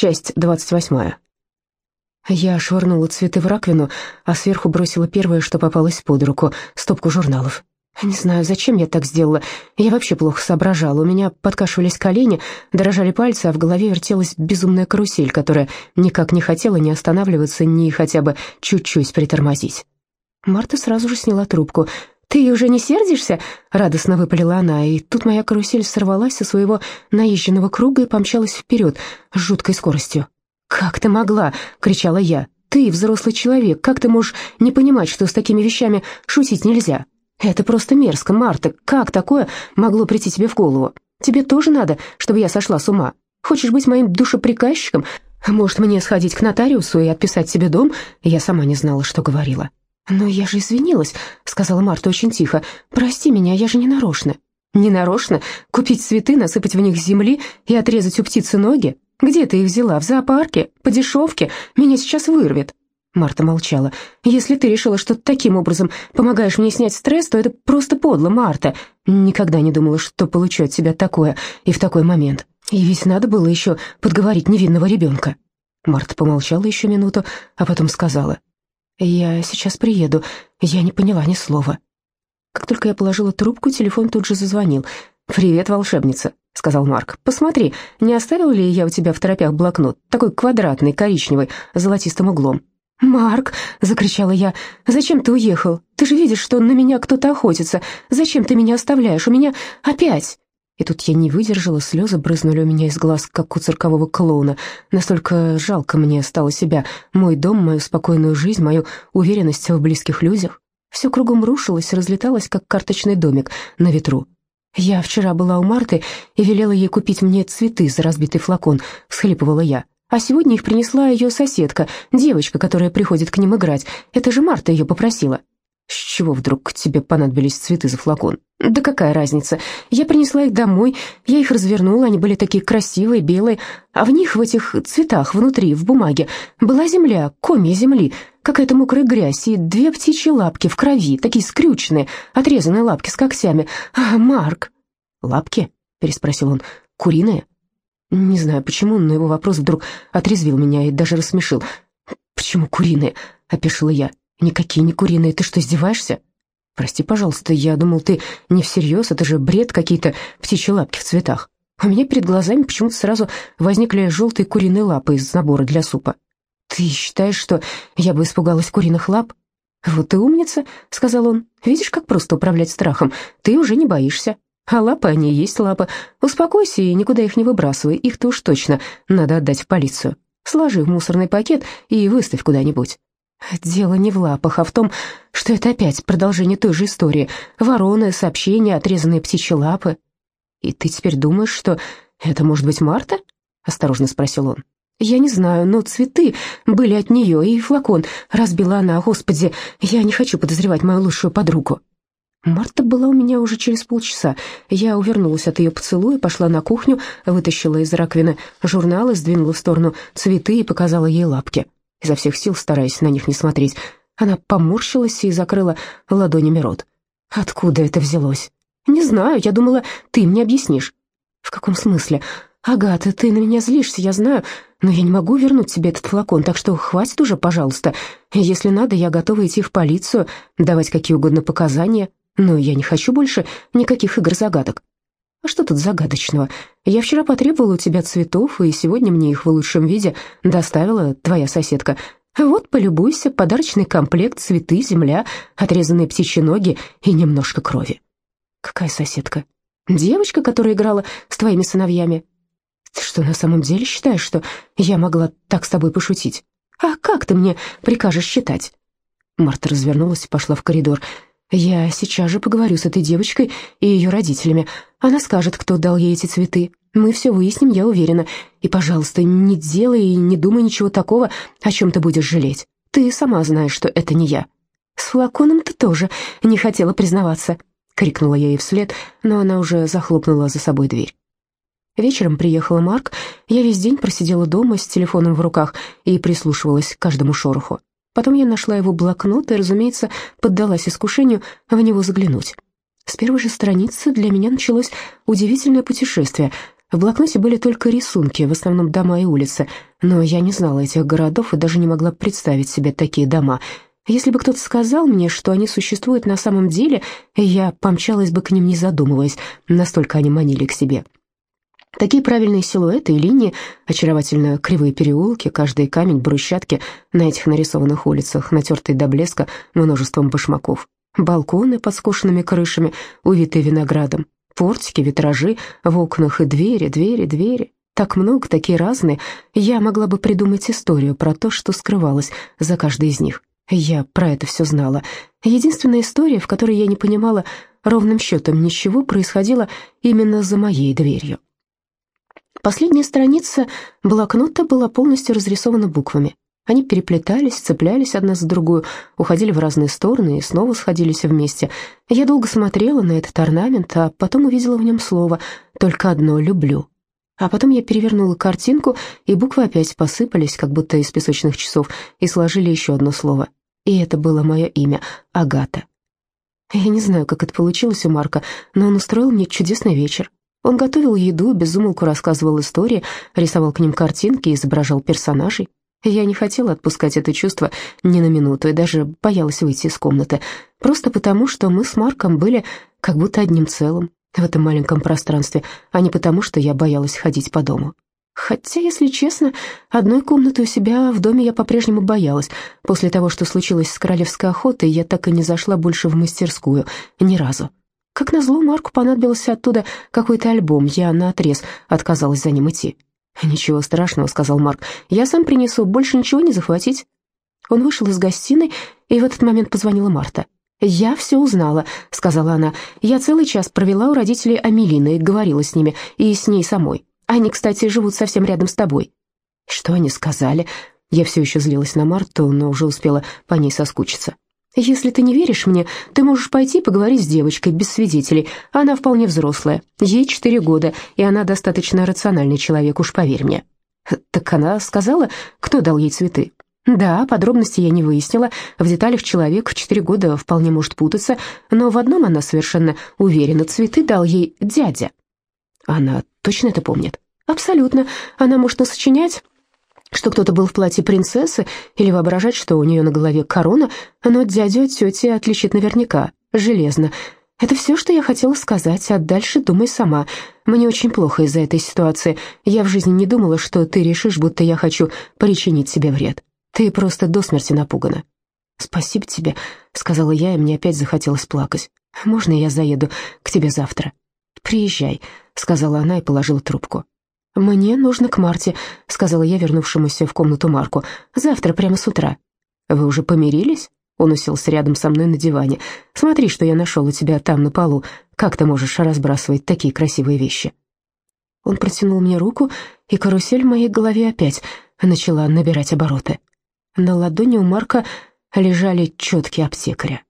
Часть двадцать восьмая. Я швырнула цветы в раковину, а сверху бросила первое, что попалось под руку — стопку журналов. Не знаю, зачем я так сделала. Я вообще плохо соображала. У меня подкашивались колени, дрожали пальцы, а в голове вертелась безумная карусель, которая никак не хотела ни останавливаться, ни хотя бы чуть-чуть притормозить. Марта сразу же сняла трубку. «Ты уже не сердишься?» — радостно выпалила она, и тут моя карусель сорвалась со своего наезженного круга и помчалась вперед с жуткой скоростью. «Как ты могла?» — кричала я. «Ты взрослый человек, как ты можешь не понимать, что с такими вещами шутить нельзя?» «Это просто мерзко, Марта. Как такое могло прийти тебе в голову? Тебе тоже надо, чтобы я сошла с ума? Хочешь быть моим душеприказчиком? Может, мне сходить к нотариусу и отписать себе дом?» Я сама не знала, что говорила. «Но я же извинилась», — сказала Марта очень тихо. «Прости меня, я же не нарочно». «Не нарочно? Купить цветы, насыпать в них земли и отрезать у птицы ноги? Где ты их взяла? В зоопарке? По дешевке? Меня сейчас вырвет». Марта молчала. «Если ты решила, что таким образом помогаешь мне снять стресс, то это просто подло, Марта. Никогда не думала, что получу от тебя такое и в такой момент. И ведь надо было еще подговорить невинного ребенка». Марта помолчала еще минуту, а потом сказала. «Я сейчас приеду. Я не поняла ни слова». Как только я положила трубку, телефон тут же зазвонил. «Привет, волшебница», — сказал Марк. «Посмотри, не оставил ли я у тебя в торопях блокнот, такой квадратный, коричневый, с золотистым углом?» «Марк!» — закричала я. «Зачем ты уехал? Ты же видишь, что на меня кто-то охотится. Зачем ты меня оставляешь? У меня опять...» И тут я не выдержала, слезы брызнули у меня из глаз, как у циркового клоуна. Настолько жалко мне стало себя, мой дом, мою спокойную жизнь, мою уверенность в близких людях. Все кругом рушилось, разлеталось, как карточный домик на ветру. «Я вчера была у Марты и велела ей купить мне цветы за разбитый флакон», — всхлипывала я. А сегодня их принесла ее соседка, девочка, которая приходит к ним играть. Это же Марта ее попросила. Чего вдруг тебе понадобились цветы за флакон? Да какая разница? Я принесла их домой, я их развернула, они были такие красивые, белые, а в них, в этих цветах, внутри, в бумаге, была земля, комья земли, какая-то мокрая грязь и две птичьи лапки в крови, такие скрюченные, отрезанные лапки с когтями. А, Марк... «Лапки?» — переспросил он. «Куриные?» Не знаю почему, но его вопрос вдруг отрезвил меня и даже рассмешил. «Почему куриные?» — опешила я. «Никакие не куриные. Ты что, издеваешься?» «Прости, пожалуйста, я думал, ты не всерьез. Это же бред какие-то птичьи лапки в цветах. У меня перед глазами почему-то сразу возникли желтые куриные лапы из набора для супа. Ты считаешь, что я бы испугалась куриных лап?» «Вот ты умница», — сказал он. «Видишь, как просто управлять страхом. Ты уже не боишься». А лапы они и есть лапы. Успокойся и никуда их не выбрасывай, их-то уж точно надо отдать в полицию. Сложи в мусорный пакет и выставь куда-нибудь. Дело не в лапах, а в том, что это опять продолжение той же истории. Вороны, сообщения, отрезанные птичьи лапы. «И ты теперь думаешь, что это может быть Марта?» — осторожно спросил он. «Я не знаю, но цветы были от нее, и флакон разбила она. Господи, я не хочу подозревать мою лучшую подругу». Марта была у меня уже через полчаса. Я увернулась от ее поцелуя, пошла на кухню, вытащила из раковины журналы, сдвинула в сторону цветы и показала ей лапки, изо всех сил стараясь на них не смотреть. Она поморщилась и закрыла ладонями рот. «Откуда это взялось?» «Не знаю, я думала, ты мне объяснишь». «В каком смысле?» «Агата, ты на меня злишься, я знаю, но я не могу вернуть тебе этот флакон, так что хватит уже, пожалуйста. Если надо, я готова идти в полицию, давать какие угодно показания». Но я не хочу больше никаких игр-загадок. А что тут загадочного? Я вчера потребовала у тебя цветов, и сегодня мне их в лучшем виде доставила твоя соседка. Вот, полюбуйся, подарочный комплект, цветы, земля, отрезанные птичьи ноги и немножко крови. Какая соседка? Девочка, которая играла с твоими сыновьями. Ты что, на самом деле считаешь, что я могла так с тобой пошутить? А как ты мне прикажешь считать? Марта развернулась и пошла в коридор. Я сейчас же поговорю с этой девочкой и ее родителями. Она скажет, кто дал ей эти цветы. Мы все выясним, я уверена. И, пожалуйста, не делай и не думай ничего такого, о чем ты будешь жалеть. Ты сама знаешь, что это не я. С флаконом ты тоже не хотела признаваться, крикнула я ей вслед, но она уже захлопнула за собой дверь. Вечером приехал Марк. Я весь день просидела дома с телефоном в руках и прислушивалась к каждому шороху. Потом я нашла его блокнот и, разумеется, поддалась искушению в него заглянуть. С первой же страницы для меня началось удивительное путешествие. В блокноте были только рисунки, в основном дома и улицы, но я не знала этих городов и даже не могла представить себе такие дома. Если бы кто-то сказал мне, что они существуют на самом деле, я помчалась бы к ним, не задумываясь, настолько они манили к себе. Такие правильные силуэты и линии, очаровательно кривые переулки, каждый камень, брусчатки на этих нарисованных улицах, натертые до блеска множеством башмаков, балконы под скошенными крышами, увитые виноградом, портики, витражи в окнах и двери, двери, двери. Так много, такие разные. Я могла бы придумать историю про то, что скрывалось за каждой из них. Я про это все знала. Единственная история, в которой я не понимала ровным счетом ничего, происходила именно за моей дверью. Последняя страница блокнота была полностью разрисована буквами. Они переплетались, цеплялись одна за другую, уходили в разные стороны и снова сходились вместе. Я долго смотрела на этот орнамент, а потом увидела в нем слово «только одно люблю». А потом я перевернула картинку, и буквы опять посыпались, как будто из песочных часов, и сложили еще одно слово. И это было мое имя — Агата. Я не знаю, как это получилось у Марка, но он устроил мне чудесный вечер. Он готовил еду, безумолку рассказывал истории, рисовал к ним картинки, изображал персонажей. Я не хотела отпускать это чувство ни на минуту и даже боялась выйти из комнаты, просто потому, что мы с Марком были как будто одним целым в этом маленьком пространстве, а не потому, что я боялась ходить по дому. Хотя, если честно, одной комнаты у себя в доме я по-прежнему боялась. После того, что случилось с королевской охотой, я так и не зашла больше в мастерскую, ни разу. Как назло, Марку понадобился оттуда какой-то альбом, я наотрез отказалась за ним идти. «Ничего страшного», — сказал Марк. «Я сам принесу, больше ничего не захватить». Он вышел из гостиной, и в этот момент позвонила Марта. «Я все узнала», — сказала она. «Я целый час провела у родителей Амелины говорила с ними, и с ней самой. Они, кстати, живут совсем рядом с тобой». «Что они сказали?» Я все еще злилась на Марту, но уже успела по ней соскучиться. «Если ты не веришь мне, ты можешь пойти поговорить с девочкой без свидетелей. Она вполне взрослая, ей четыре года, и она достаточно рациональный человек, уж поверь мне». «Так она сказала, кто дал ей цветы?» «Да, подробности я не выяснила. В деталях человек в четыре года вполне может путаться, но в одном она совершенно уверена, цветы дал ей дядя». «Она точно это помнит?» «Абсолютно. Она может насочинять что кто-то был в платье принцессы или воображать, что у нее на голове корона, но дядю от тети отличит наверняка, железно. Это все, что я хотела сказать, а дальше думай сама. Мне очень плохо из-за этой ситуации. Я в жизни не думала, что ты решишь, будто я хочу причинить себе вред. Ты просто до смерти напугана». «Спасибо тебе», — сказала я, и мне опять захотелось плакать. «Можно я заеду к тебе завтра?» «Приезжай», — сказала она и положила трубку. «Мне нужно к Марте», — сказала я вернувшемуся в комнату Марку. «Завтра, прямо с утра». «Вы уже помирились?» Он уселся рядом со мной на диване. «Смотри, что я нашел у тебя там на полу. Как ты можешь разбрасывать такие красивые вещи?» Он протянул мне руку, и карусель в моей голове опять начала набирать обороты. На ладони у Марка лежали четкие аптекаря.